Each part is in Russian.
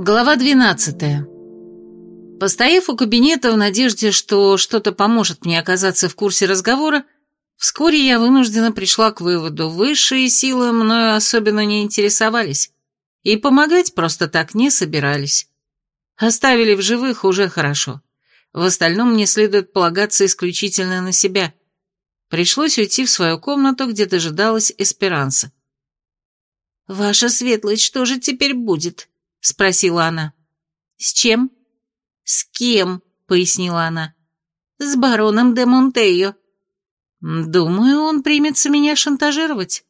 Глава 12. Постояв у кабинета в надежде, что что-то поможет мне оказаться в курсе разговора, вскоре я вынуждена пришла к выводу, высшие силы мною особенно не интересовались и помогать просто так не собирались. Оставили в живых уже хорошо. В остальном мне следует полагаться исключительно на себя. Пришлось уйти в свою комнату, где дожидалась Эсперанса. «Ваша светлость, что же теперь будет?» — спросила она. «С чем?» «С кем?» — пояснила она. «С бароном де Монтейо». «Думаю, он примется меня шантажировать».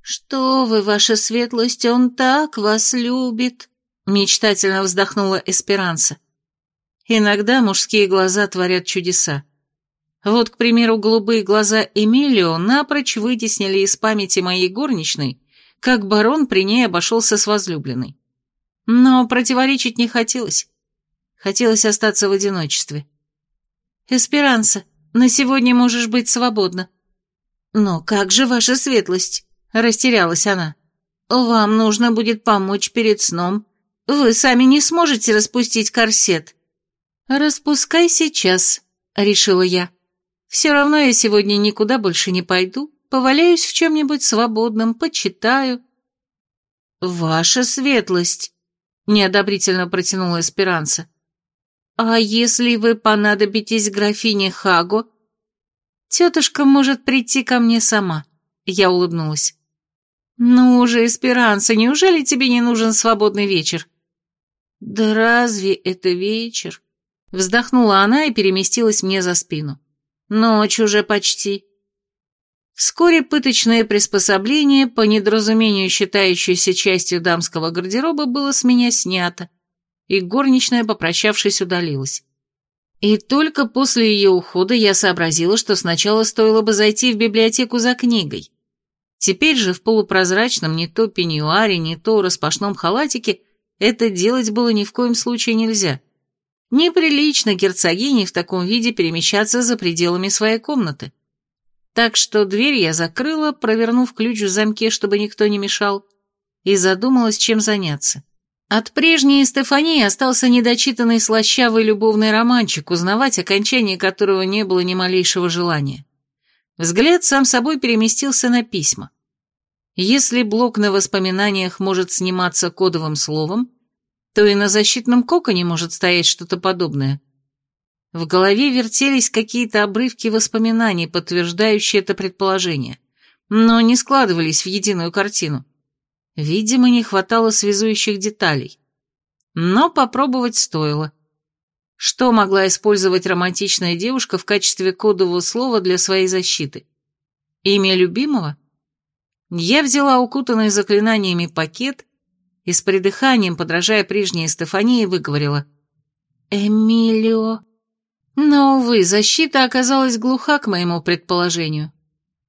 «Что вы, ваша светлость, он так вас любит!» — мечтательно вздохнула Эсперанса. «Иногда мужские глаза творят чудеса. Вот, к примеру, голубые глаза Эмилио напрочь вытеснили из памяти моей горничной, как барон при ней обошелся с возлюбленной. Но противоречить не хотелось. Хотелось остаться в одиночестве. «Эсперанса, на сегодня можешь быть свободна». «Но как же ваша светлость?» — растерялась она. «Вам нужно будет помочь перед сном. Вы сами не сможете распустить корсет». «Распускай сейчас», — решила я. «Все равно я сегодня никуда больше не пойду, поваляюсь в чем-нибудь свободном, почитаю». «Ваша светлость», неодобрительно протянула Эсперанса. «А если вы понадобитесь графине Хаго?» «Тетушка может прийти ко мне сама», — я улыбнулась. «Ну уже, Эсперанса, неужели тебе не нужен свободный вечер?» «Да разве это вечер?» Вздохнула она и переместилась мне за спину. «Ночь уже почти». Вскоре пыточное приспособление, по недоразумению считающееся частью дамского гардероба, было с меня снято, и горничная, попрощавшись, удалилась. И только после ее ухода я сообразила, что сначала стоило бы зайти в библиотеку за книгой. Теперь же в полупрозрачном не то пеньюаре, не то распашном халатике это делать было ни в коем случае нельзя. Неприлично герцогине в таком виде перемещаться за пределами своей комнаты. Так что дверь я закрыла, провернув ключ в замке, чтобы никто не мешал, и задумалась, чем заняться. От прежней Стефании остался недочитанный слащавый любовный романчик, узнавать окончание которого не было ни малейшего желания. Взгляд сам собой переместился на письма. Если блок на воспоминаниях может сниматься кодовым словом, то и на защитном коконе может стоять что-то подобное – в голове вертелись какие-то обрывки воспоминаний, подтверждающие это предположение, но не складывались в единую картину. Видимо, не хватало связующих деталей. Но попробовать стоило. Что могла использовать романтичная девушка в качестве кодового слова для своей защиты? Имя любимого? Я взяла укутанный заклинаниями пакет и с придыханием, подражая прежней Стефании, выговорила «Эмилио...» Но, увы, защита оказалась глуха к моему предположению.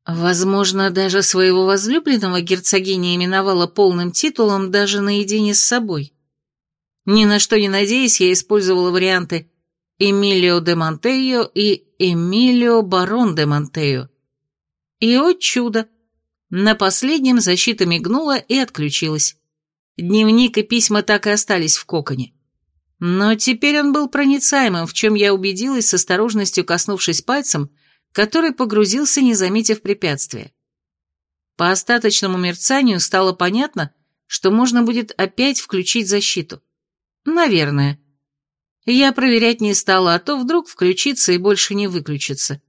Возможно, даже своего возлюбленного герцогиня именовала полным титулом даже наедине с собой. Ни на что не надеясь, я использовала варианты Эмилио де Монтео и Эмилио Барон де Монтео. И, о чудо, на последнем защита мигнула и отключилась. Дневник и письма так и остались в коконе. Но теперь он был проницаемым, в чем я убедилась с осторожностью коснувшись пальцем, который погрузился, не заметив препятствия. По остаточному мерцанию стало понятно, что можно будет опять включить защиту. Наверное. Я проверять не стала, а то вдруг включится и больше не выключится.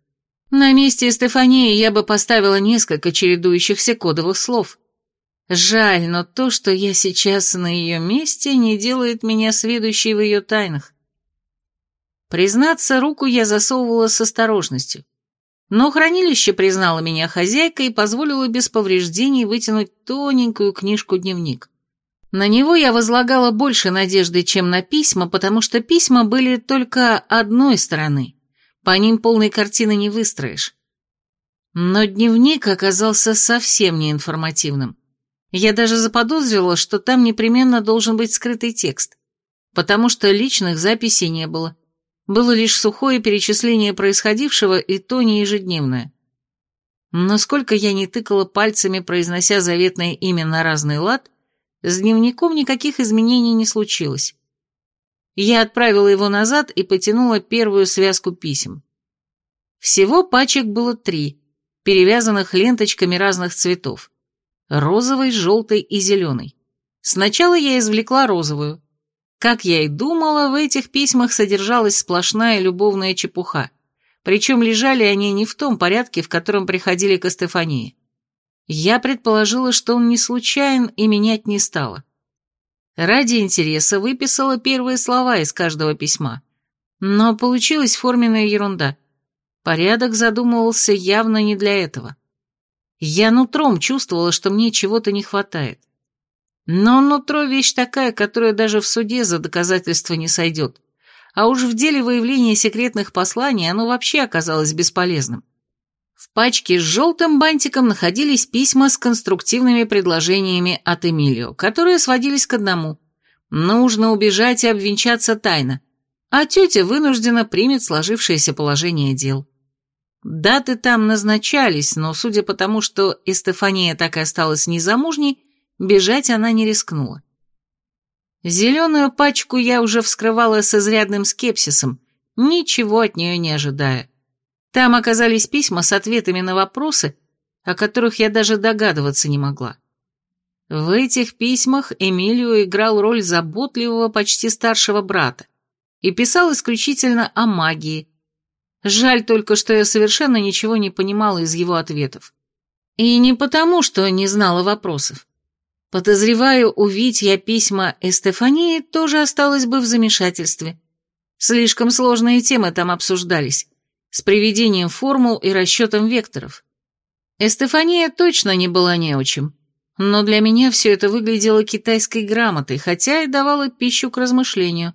На месте Стефании я бы поставила несколько чередующихся кодовых слов. Жаль, но то, что я сейчас на ее месте, не делает меня сведущей в ее тайнах. Признаться, руку я засовывала с осторожностью. Но хранилище признало меня хозяйкой и позволило без повреждений вытянуть тоненькую книжку-дневник. На него я возлагала больше надежды, чем на письма, потому что письма были только одной стороны. По ним полной картины не выстроишь. Но дневник оказался совсем неинформативным. Я даже заподозрила, что там непременно должен быть скрытый текст, потому что личных записей не было. Было лишь сухое перечисление происходившего, и то не ежедневное. Но я не тыкала пальцами, произнося заветное имя на разный лад, с дневником никаких изменений не случилось. Я отправила его назад и потянула первую связку писем. Всего пачек было три, перевязанных ленточками разных цветов. Розовый, желтый и зеленый. Сначала я извлекла розовую. Как я и думала, в этих письмах содержалась сплошная любовная чепуха. Причем лежали они не в том порядке, в котором приходили к Стефании. Я предположила, что он не случайен и менять не стала. Ради интереса выписала первые слова из каждого письма. Но получилась форменная ерунда. Порядок задумывался явно не для этого. Я нутром чувствовала, что мне чего-то не хватает. Но нутро вещь такая, которая даже в суде за доказательство не сойдет. А уж в деле выявления секретных посланий оно вообще оказалось бесполезным. В пачке с желтым бантиком находились письма с конструктивными предложениями от Эмилио, которые сводились к одному. Нужно убежать и обвенчаться тайно, а тетя вынуждена примет сложившееся положение дел. Даты там назначались, но судя по тому, что Эстефания так и осталась незамужней, бежать она не рискнула. Зеленую пачку я уже вскрывала с изрядным скепсисом, ничего от нее не ожидая. Там оказались письма с ответами на вопросы, о которых я даже догадываться не могла. В этих письмах Эмилио играл роль заботливого, почти старшего брата и писал исключительно о магии. Жаль только, что я совершенно ничего не понимала из его ответов. И не потому, что не знала вопросов. Подозреваю, увидеть я письма Эстефании тоже осталось бы в замешательстве. Слишком сложные темы там обсуждались с приведением формул и расчетом векторов. Эстефания точно не была неучим, но для меня все это выглядело китайской грамотой, хотя и давало пищу к размышлению.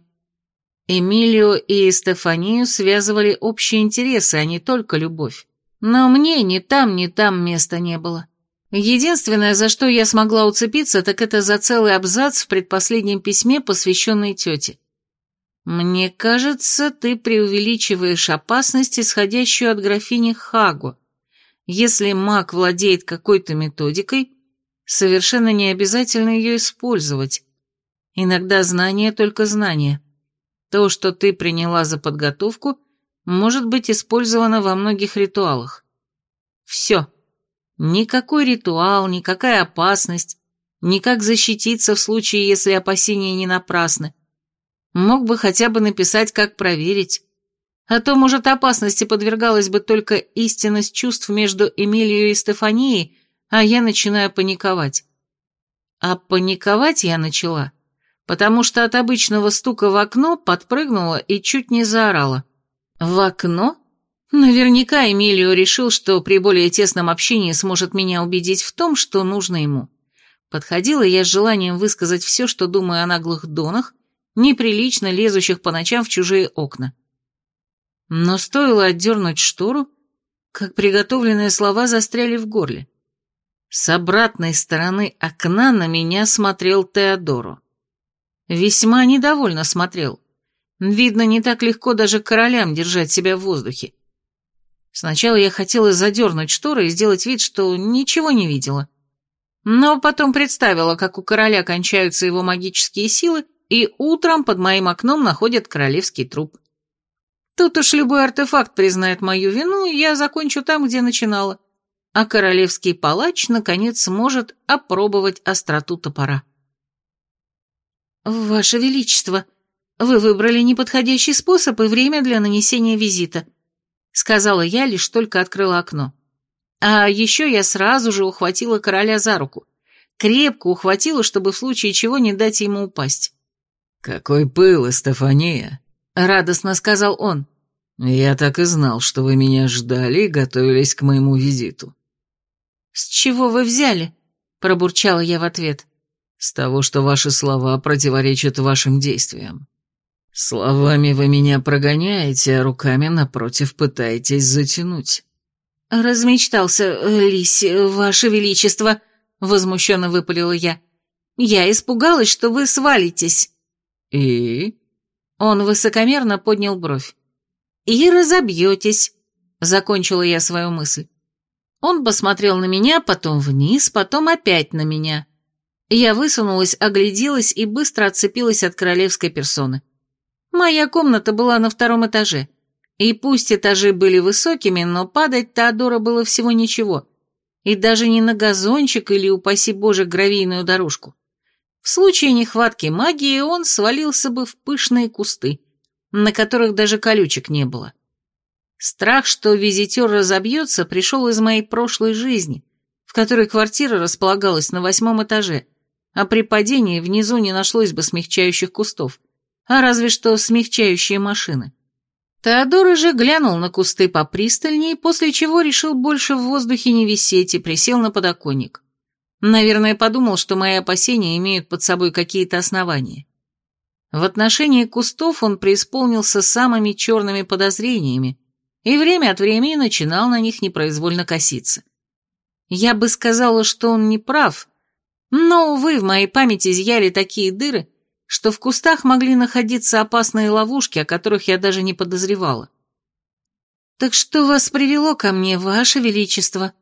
Эмилио и Эстефанию связывали общие интересы, а не только любовь. Но мне ни там, ни там места не было. Единственное, за что я смогла уцепиться, так это за целый абзац в предпоследнем письме, посвященной тете. «Мне кажется, ты преувеличиваешь опасность, исходящую от графини Хагу. Если маг владеет какой-то методикой, совершенно не обязательно ее использовать. Иногда знание только знание. То, что ты приняла за подготовку, может быть использовано во многих ритуалах. Все. Никакой ритуал, никакая опасность, никак защититься в случае, если опасения не напрасны. Мог бы хотя бы написать, как проверить. А то, может, опасности подвергалась бы только истинность чувств между Эмилией и Стефанией, а я начинаю паниковать. А паниковать я начала, потому что от обычного стука в окно подпрыгнула и чуть не заорала. В окно? Наверняка Эмилио решил, что при более тесном общении сможет меня убедить в том, что нужно ему. Подходила я с желанием высказать все, что думаю о наглых донах, неприлично лезущих по ночам в чужие окна. Но стоило отдернуть штору, как приготовленные слова застряли в горле. С обратной стороны окна на меня смотрел Теодоро. Весьма недовольно смотрел. Видно, не так легко даже королям держать себя в воздухе. Сначала я хотела задернуть шторы и сделать вид, что ничего не видела. Но потом представила, как у короля кончаются его магические силы, и утром под моим окном находят королевский труп. Тут уж любой артефакт признает мою вину, и я закончу там, где начинала. А королевский палач, наконец, сможет опробовать остроту топора. «Ваше Величество, вы выбрали неподходящий способ и время для нанесения визита», сказала я, лишь только открыла окно. А еще я сразу же ухватила короля за руку. Крепко ухватила, чтобы в случае чего не дать ему упасть. «Какой пыл, Стефания!» — радостно сказал он. «Я так и знал, что вы меня ждали и готовились к моему визиту». «С чего вы взяли?» — пробурчала я в ответ. «С того, что ваши слова противоречат вашим действиям. Словами вы меня прогоняете, а руками, напротив, пытаетесь затянуть». «Размечтался, э, Лись, ваше величество», — возмущенно выпалила я. «Я испугалась, что вы свалитесь». «И?» Он высокомерно поднял бровь. «И разобьетесь», — закончила я свою мысль. Он посмотрел на меня, потом вниз, потом опять на меня. Я высунулась, огляделась и быстро отцепилась от королевской персоны. Моя комната была на втором этаже, и пусть этажи были высокими, но падать Теодора было всего ничего, и даже не на газончик или, упаси боже, гравийную дорожку. В случае нехватки магии он свалился бы в пышные кусты, на которых даже колючек не было. Страх, что визитер разобьется, пришел из моей прошлой жизни, в которой квартира располагалась на восьмом этаже, а при падении внизу не нашлось бы смягчающих кустов, а разве что смягчающие машины. Теодор же глянул на кусты попристальнее, после чего решил больше в воздухе не висеть и присел на подоконник. Наверное, подумал, что мои опасения имеют под собой какие-то основания. В отношении кустов он преисполнился самыми черными подозрениями и время от времени начинал на них непроизвольно коситься. Я бы сказала, что он не прав, но, увы, в моей памяти изъяли такие дыры, что в кустах могли находиться опасные ловушки, о которых я даже не подозревала. «Так что вас привело ко мне, ваше величество?»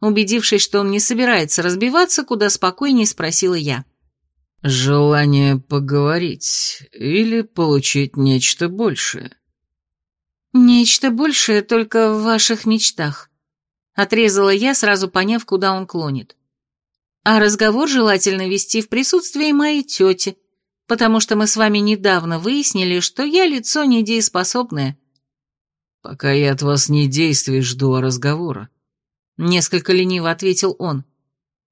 Убедившись, что он не собирается разбиваться, куда спокойнее спросила я. «Желание поговорить или получить нечто большее?» «Нечто большее только в ваших мечтах», — отрезала я, сразу поняв, куда он клонит. А разговор желательно вести в присутствии моей тети, потому что мы с вами недавно выяснили, что я лицо недееспособное. Пока я от вас не действий жду, а разговора. Несколько лениво ответил он.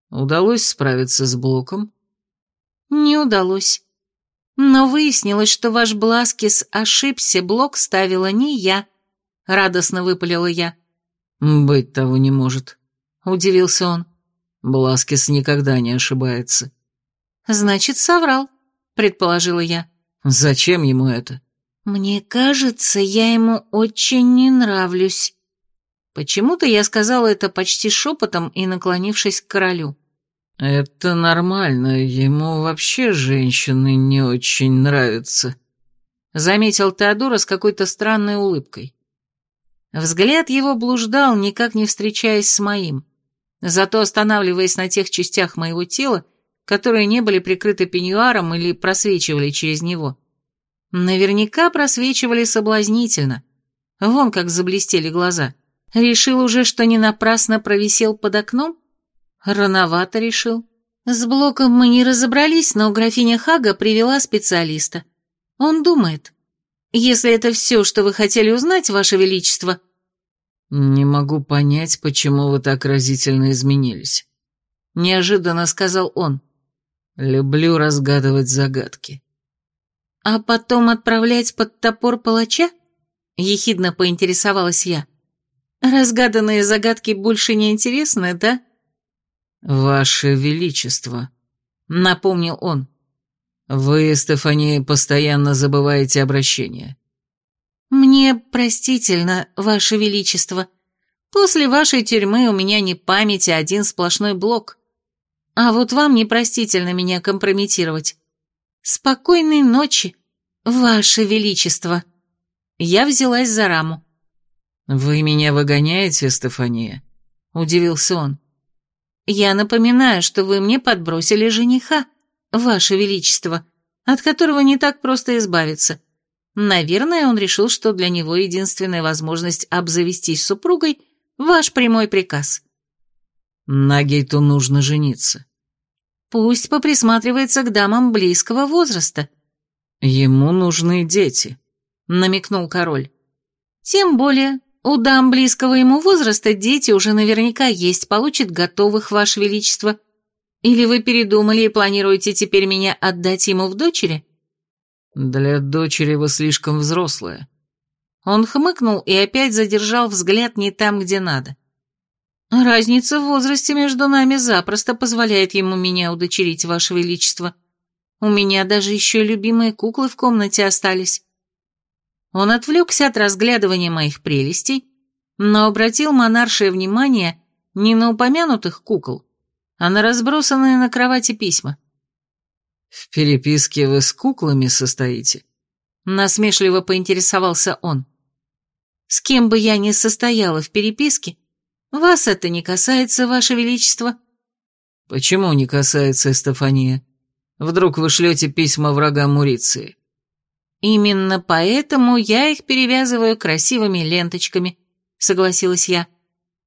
Удалось справиться с блоком? Не удалось. Но выяснилось, что ваш Бласкис ошибся, блок ставила не я. Радостно выпалила я. Быть того не может. Удивился он. Бласкис никогда не ошибается. Значит, соврал, предположила я. Зачем ему это? Мне кажется, я ему очень не нравлюсь. Почему-то я сказала это почти шепотом и наклонившись к королю. Это нормально, ему вообще женщины не очень нравятся, заметил Теодора с какой-то странной улыбкой. Взгляд его блуждал, никак не встречаясь с моим зато останавливаясь на тех частях моего тела, которые не были прикрыты пеньюаром или просвечивали через него. Наверняка просвечивали соблазнительно. Вон как заблестели глаза. Решил уже, что не напрасно провисел под окном? Рановато решил. С блоком мы не разобрались, но графиня Хага привела специалиста. Он думает. Если это все, что вы хотели узнать, ваше величество, «Не могу понять, почему вы так разительно изменились», — неожиданно сказал он. «Люблю разгадывать загадки». «А потом отправлять под топор палача?» — ехидно поинтересовалась я. «Разгаданные загадки больше не интересны, да?» «Ваше Величество», — напомнил он. «Вы, Стефания, постоянно забываете обращение. «Мне простительно, Ваше Величество. После вашей тюрьмы у меня не память, а один сплошной блок. А вот вам непростительно меня компрометировать. Спокойной ночи, Ваше Величество». Я взялась за раму. «Вы меня выгоняете, Стефания?» — удивился он. «Я напоминаю, что вы мне подбросили жениха, Ваше Величество, от которого не так просто избавиться». Наверное, он решил, что для него единственная возможность обзавестись супругой – ваш прямой приказ. На Гейту нужно жениться. Пусть поприсматривается к дамам близкого возраста. Ему нужны дети, намекнул король. Тем более, у дам близкого ему возраста дети уже наверняка есть, получит готовых, ваше величество. Или вы передумали и планируете теперь меня отдать ему в дочери? «Для дочери вы слишком взрослая». Он хмыкнул и опять задержал взгляд не там, где надо. «Разница в возрасте между нами запросто позволяет ему меня удочерить, Ваше Величество. У меня даже еще любимые куклы в комнате остались». Он отвлекся от разглядывания моих прелестей, но обратил монаршее внимание не на упомянутых кукол, а на разбросанные на кровати письма. «В переписке вы с куклами состоите?» Насмешливо поинтересовался он. «С кем бы я ни состояла в переписке, вас это не касается, Ваше Величество». Почему не касается Стефания? Вдруг вы шлете письма врагам Муриции? Именно поэтому я их перевязываю красивыми ленточками, согласилась я.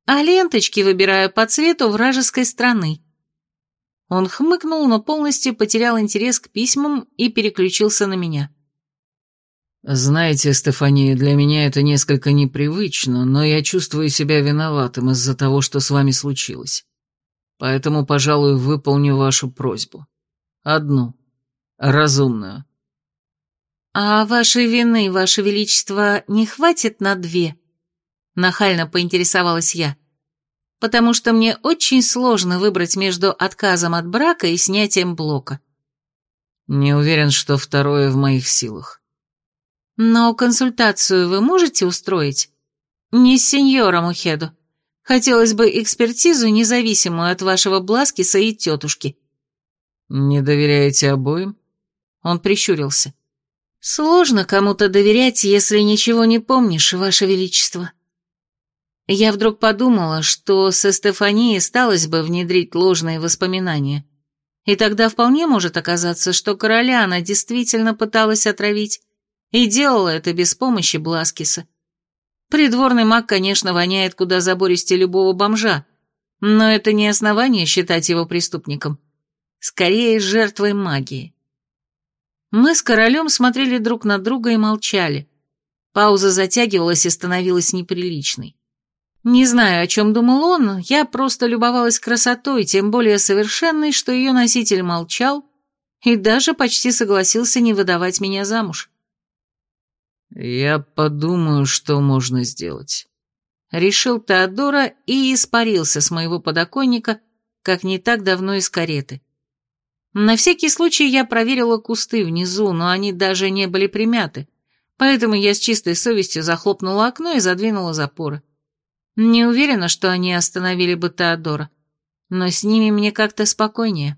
А ленточки выбираю по цвету вражеской страны. Он хмыкнул, но полностью потерял интерес к письмам и переключился на меня. «Знаете, Стефания, для меня это несколько непривычно, но я чувствую себя виноватым из-за того, что с вами случилось. Поэтому, пожалуй, выполню вашу просьбу. Одну. Разумную». «А вашей вины, ваше величество, не хватит на две?» Нахально поинтересовалась я. «Потому что мне очень сложно выбрать между отказом от брака и снятием блока». «Не уверен, что второе в моих силах». «Но консультацию вы можете устроить?» «Не с сеньором Ухеду. Хотелось бы экспертизу, независимую от вашего Бласкиса и тетушки». «Не доверяете обоим?» Он прищурился. «Сложно кому-то доверять, если ничего не помнишь, ваше величество». Я вдруг подумала, что со Стефанией сталось бы внедрить ложные воспоминания. И тогда вполне может оказаться, что короля она действительно пыталась отравить, и делала это без помощи Бласкиса. Придворный маг, конечно, воняет куда забористее любого бомжа, но это не основание считать его преступником. Скорее, жертвой магии. Мы с королем смотрели друг на друга и молчали. Пауза затягивалась и становилась неприличной. Не знаю, о чем думал он, я просто любовалась красотой, тем более совершенной, что ее носитель молчал и даже почти согласился не выдавать меня замуж. «Я подумаю, что можно сделать», — решил Теодора и испарился с моего подоконника, как не так давно из кареты. На всякий случай я проверила кусты внизу, но они даже не были примяты, поэтому я с чистой совестью захлопнула окно и задвинула запоры. Не уверена, что они остановили бы Теодора, но с ними мне как-то спокойнее.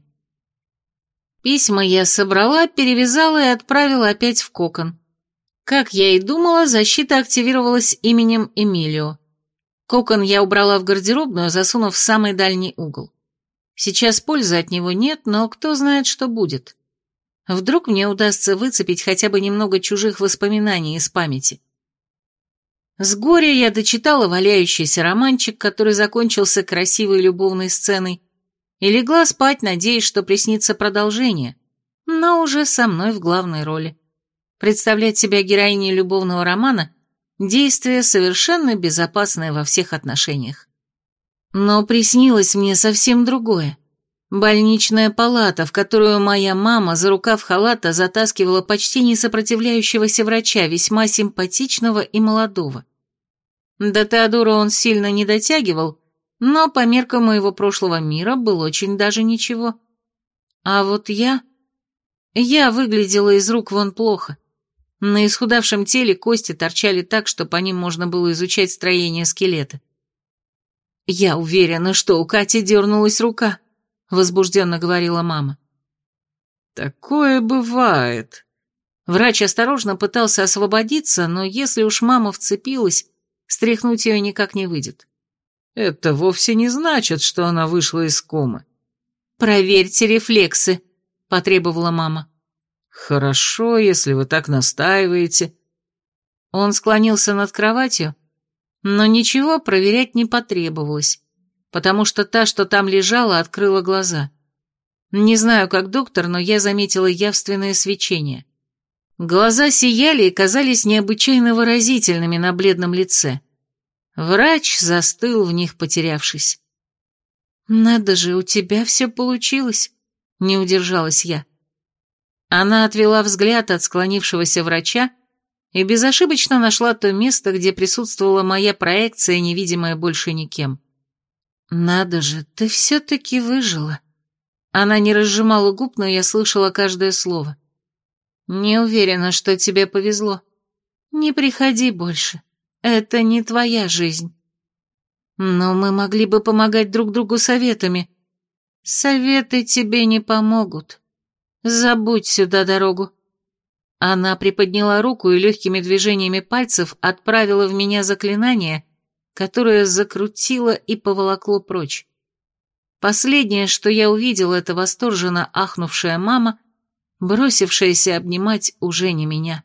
Письма я собрала, перевязала и отправила опять в кокон. Как я и думала, защита активировалась именем Эмилио. Кокон я убрала в гардеробную, засунув в самый дальний угол. Сейчас пользы от него нет, но кто знает, что будет. Вдруг мне удастся выцепить хотя бы немного чужих воспоминаний из памяти. С горя я дочитала валяющийся романчик, который закончился красивой любовной сценой, и легла спать, надеясь, что приснится продолжение, но уже со мной в главной роли. Представлять себя героиней любовного романа – действие совершенно безопасное во всех отношениях. Но приснилось мне совсем другое. Больничная палата, в которую моя мама за рукав халата затаскивала почти не сопротивляющегося врача, весьма симпатичного и молодого. До Теодора он сильно не дотягивал, но по меркам моего прошлого мира был очень даже ничего. А вот я... Я выглядела из рук вон плохо. На исхудавшем теле кости торчали так, что по ним можно было изучать строение скелета. «Я уверена, что у Кати дернулась рука», — возбужденно говорила мама. «Такое бывает». Врач осторожно пытался освободиться, но если уж мама вцепилась, стряхнуть ее никак не выйдет. «Это вовсе не значит, что она вышла из комы». «Проверьте рефлексы», — потребовала мама. «Хорошо, если вы так настаиваете». Он склонился над кроватью, но ничего проверять не потребовалось, потому что та, что там лежала, открыла глаза. Не знаю, как доктор, но я заметила явственное свечение. Глаза сияли и казались необычайно выразительными на бледном лице. Врач застыл в них, потерявшись. «Надо же, у тебя все получилось», — не удержалась я. Она отвела взгляд от склонившегося врача и безошибочно нашла то место, где присутствовала моя проекция, невидимая больше никем. «Надо же, ты все-таки выжила». Она не разжимала губ, но я слышала каждое слово. «Не уверена, что тебе повезло. Не приходи больше. Это не твоя жизнь». «Но мы могли бы помогать друг другу советами». «Советы тебе не помогут. Забудь сюда дорогу. Она приподняла руку и легкими движениями пальцев отправила в меня заклинание, которое закрутило и поволокло прочь. Последнее, что я увидел, это восторженно ахнувшая мама, бросившаяся обнимать уже не меня.